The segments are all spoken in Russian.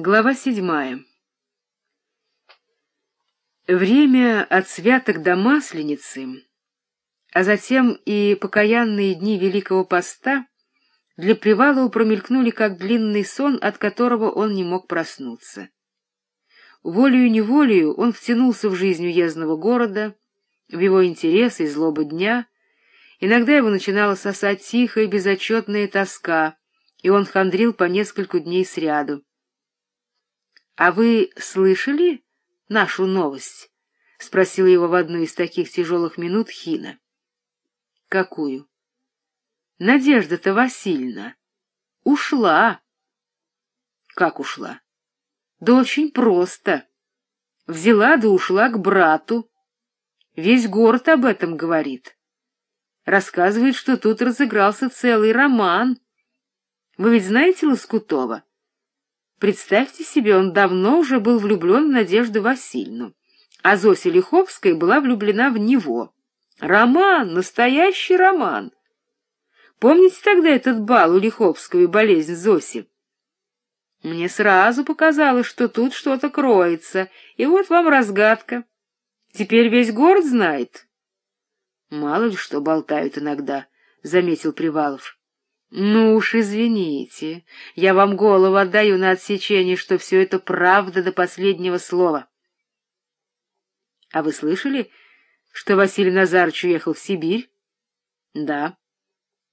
Глава седьмая. Время от святок до Масленицы, а затем и покаянные дни Великого Поста для Привалова промелькнули как длинный сон, от которого он не мог проснуться. Волею-неволею он втянулся в жизнь уездного города, в его интересы и злобы дня. Иногда его начинала сосать тихая безотчетная тоска, и он хандрил по нескольку дней сряду. «А вы слышали нашу новость?» — спросила его в одну из таких тяжелых минут Хина. «Какую?» «Надежда-то Васильевна ушла». «Как ушла?» «Да очень просто. Взяла да ушла к брату. Весь город об этом говорит. Рассказывает, что тут разыгрался целый роман. Вы ведь знаете Лоскутова?» Представьте себе, он давно уже был влюблен в Надежду Васильевну, а Зося Лиховская была влюблена в него. Роман, настоящий роман. Помните тогда этот бал у Лиховского и болезнь Зоси? Мне сразу показалось, что тут что-то кроется, и вот вам разгадка. Теперь весь город знает. Мало ли что болтают иногда, — заметил Привалов. Ну уж извините, я вам голову отдаю на отсечение, что все это правда до последнего слова. А вы слышали, что Василий Назарович уехал в Сибирь? Да.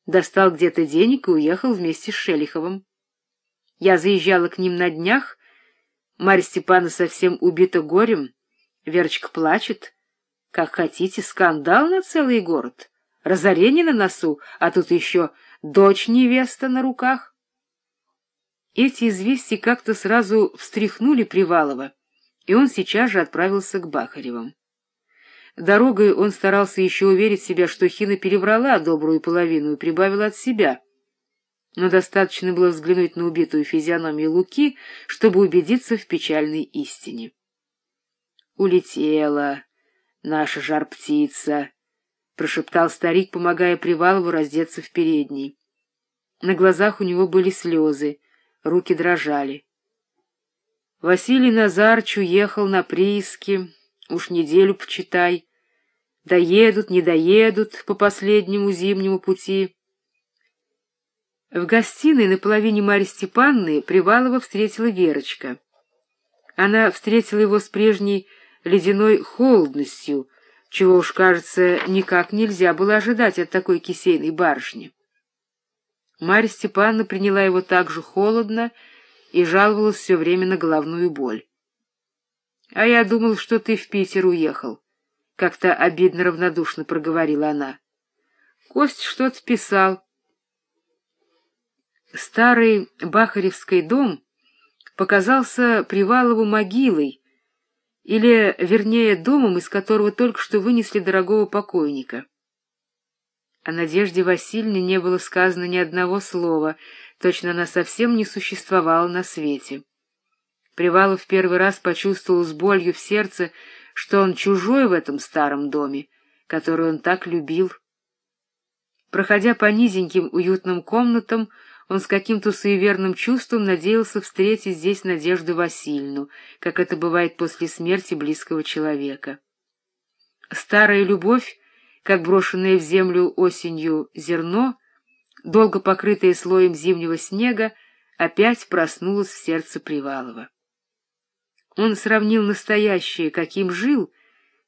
Достал где-то денег и уехал вместе с Шелиховым. Я заезжала к ним на днях. Марья Степановна совсем убита горем. Верочка плачет. Как хотите, скандал на целый город. Разорение на носу, а тут еще дочь невеста на руках. Эти известия как-то сразу встряхнули Привалова, и он сейчас же отправился к Бахаревым. Дорогой он старался еще уверить себя, что Хина переврала добрую половину и прибавила от себя. Но достаточно было взглянуть на убитую физиономию Луки, чтобы убедиться в печальной истине. «Улетела наша жар-птица», — прошептал старик, помогая Привалову раздеться в передней. На глазах у него были слезы, руки дрожали. Василий Назарч уехал на прииски, уж неделю почитай. Доедут, не доедут по последнему зимнему пути. В гостиной на половине Марьи Степанны Привалова встретила Верочка. Она встретила его с прежней ледяной холодностью, чего уж, кажется, никак нельзя было ожидать от такой кисейной барышни. Марья Степановна приняла его так же холодно и жаловалась все время на головную боль. — А я думал, что ты в Питер уехал, — как-то обидно равнодушно проговорила она. Кость что-то писал. Старый Бахаревский дом показался Привалову могилой, или, вернее, домом, из которого только что вынесли дорогого покойника. О Надежде Васильевне не было сказано ни одного слова, точно она совсем не существовала на свете. Привалов первый раз почувствовал с болью в сердце, что он чужой в этом старом доме, который он так любил. Проходя по низеньким уютным комнатам, он с каким-то суеверным чувством надеялся встретить здесь Надежду Васильевну, как это бывает после смерти близкого человека. Старая любовь, как брошенное в землю осенью зерно, долго покрытое слоем зимнего снега, опять проснулась в сердце Привалова. Он сравнил настоящее, каким жил,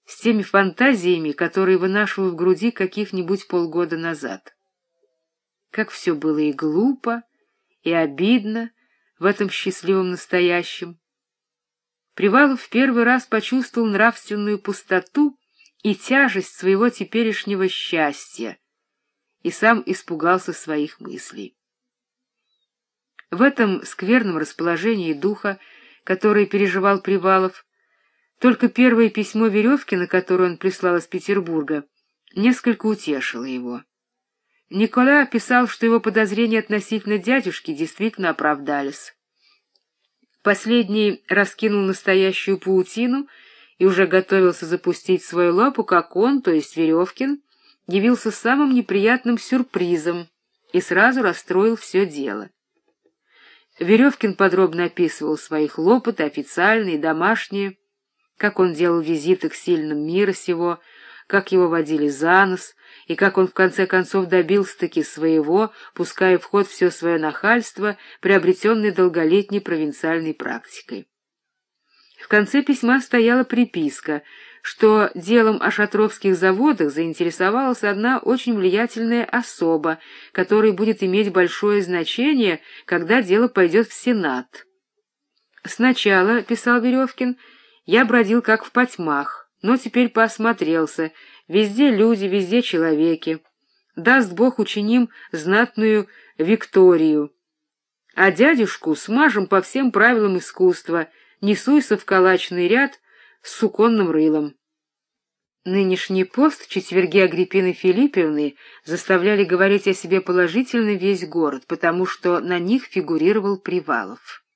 с теми фантазиями, которые вынашивал в груди каких-нибудь полгода назад как все было и глупо, и обидно в этом счастливом настоящем. Привалов в первый раз почувствовал нравственную пустоту и тяжесть своего теперешнего счастья и сам испугался своих мыслей. В этом скверном расположении духа, который переживал Привалов, только первое письмо Веревкина, которое он прислал из Петербурга, несколько утешило его. Никола писал, что его подозрения относительно дядюшки действительно оправдались. Последний раскинул настоящую паутину и уже готовился запустить свою лапу, как он, то есть Веревкин, явился самым неприятным сюрпризом и сразу расстроил все дело. Веревкин подробно описывал свои хлопоты, официальные домашние, как он делал визиты к сильным мира сего, как его водили за нос, и как он в конце концов добился-таки своего, пуская в ход все свое нахальство, приобретенное долголетней провинциальной практикой. В конце письма стояла приписка, что делом о шатровских заводах заинтересовалась одна очень влиятельная особа, которая будет иметь большое значение, когда дело пойдет в Сенат. «Сначала, — писал Веревкин, — я бродил как в потьмах, но теперь поосмотрелся, везде люди, везде человеки. Даст Бог учиним знатную Викторию. А дядюшку смажем по всем правилам искусства, не в калачный ряд с суконным рылом. Нынешний пост четверги Агриппины Филиппевны заставляли говорить о себе положительно весь город, потому что на них фигурировал Привалов.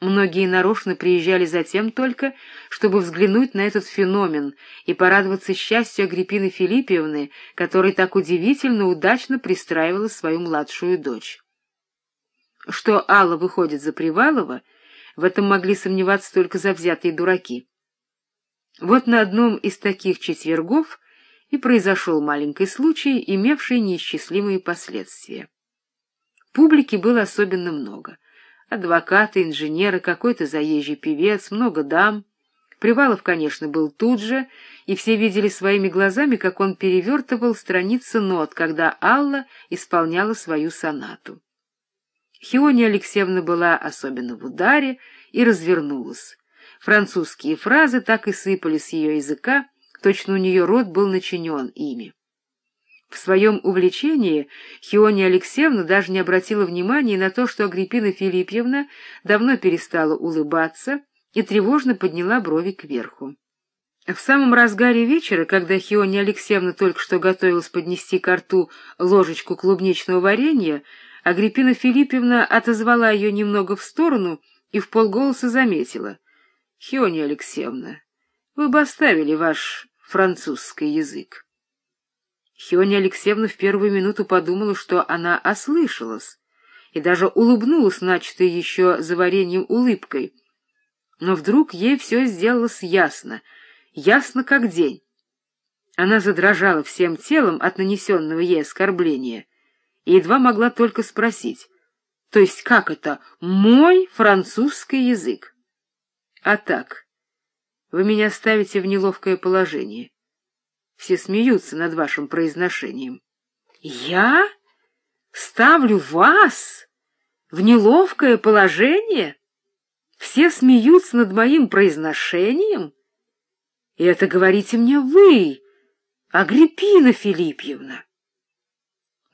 Многие нарочно приезжали затем только, чтобы взглянуть на этот феномен и порадоваться счастью Агриппины Филиппевны, которой так удивительно удачно пристраивала свою младшую дочь. Что Алла выходит за Привалова, в этом могли сомневаться только завзятые дураки. Вот на одном из таких четвергов и произошел маленький случай, имевший неисчислимые последствия. Публики было особенно много — адвокаты, инженеры, какой-то заезжий певец, много дам. Привалов, конечно, был тут же, и все видели своими глазами, как он перевертывал страницы нот, когда Алла исполняла свою сонату. Хиония Алексеевна была особенно в ударе и развернулась. Французские фразы так и сыпали с ее языка, точно у нее рот был начинен ими. В своем увлечении Хиония Алексеевна даже не обратила внимания на то, что Агриппина Филиппьевна давно перестала улыбаться и тревожно подняла брови кверху. В самом разгаре вечера, когда Хиония Алексеевна только что готовилась поднести к рту ложечку клубничного варенья, Агриппина Филиппьевна отозвала ее немного в сторону и в полголоса заметила. — Хиония Алексеевна, вы бы оставили ваш французский язык. Хиония Алексеевна в первую минуту подумала, что она ослышалась, и даже улыбнулась начатой еще за вареньем улыбкой. Но вдруг ей все сделалось ясно, ясно как день. Она задрожала всем телом от нанесенного ей оскорбления и едва могла только спросить, то есть как это «мой французский язык»? А так, вы меня ставите в неловкое положение. Все смеются над вашим произношением. Я ставлю вас в неловкое положение? Все смеются над моим произношением? И это говорите мне вы, Агриппина Филиппьевна.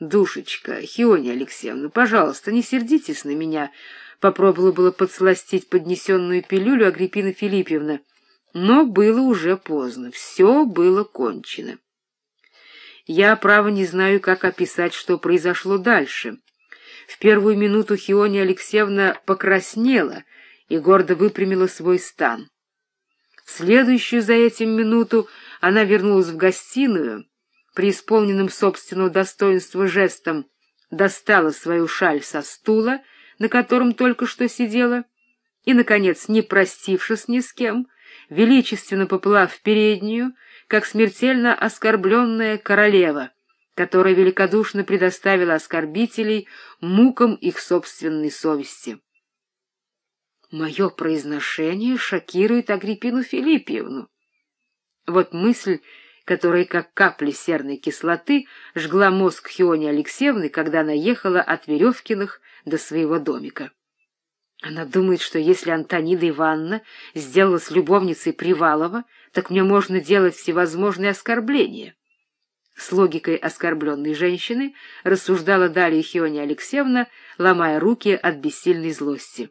Душечка, Хиония Алексеевна, пожалуйста, не сердитесь на меня, попробовала было подсластить поднесенную пилюлю Агриппина Филиппьевна. Но было уже поздно, все было кончено. Я, право, не знаю, как описать, что произошло дальше. В первую минуту Хиония Алексеевна покраснела и гордо выпрямила свой стан. В следующую за этим минуту она вернулась в гостиную, при исполненном собственного достоинства жестом достала свою шаль со стула, на котором только что сидела, и, наконец, не простившись ни с кем, величественно поплыла в переднюю, как смертельно оскорбленная королева, которая великодушно предоставила оскорбителей мукам их собственной совести. Мое произношение шокирует Агриппину Филиппьевну. Вот мысль, которая, как капли серной кислоты, жгла мозг Хиони Алексеевны, когда она ехала от Веревкиных до своего домика. Она думает, что если Антонида Ивановна сделалась любовницей Привалова, так мне можно делать всевозможные оскорбления. С логикой оскорбленной женщины рассуждала далее Хиония Алексеевна, ломая руки от бессильной злости.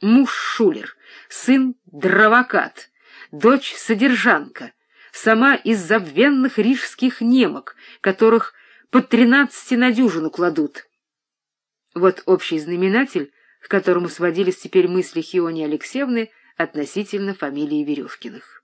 Муж шулер, сын дровокат, дочь содержанка, сама из забвенных рижских немок, которых под тринадцати на дюжину кладут. Вот общий знаменатель — к которому сводились теперь мысли Хиони Алексеевны относительно фамилии Веревкиных.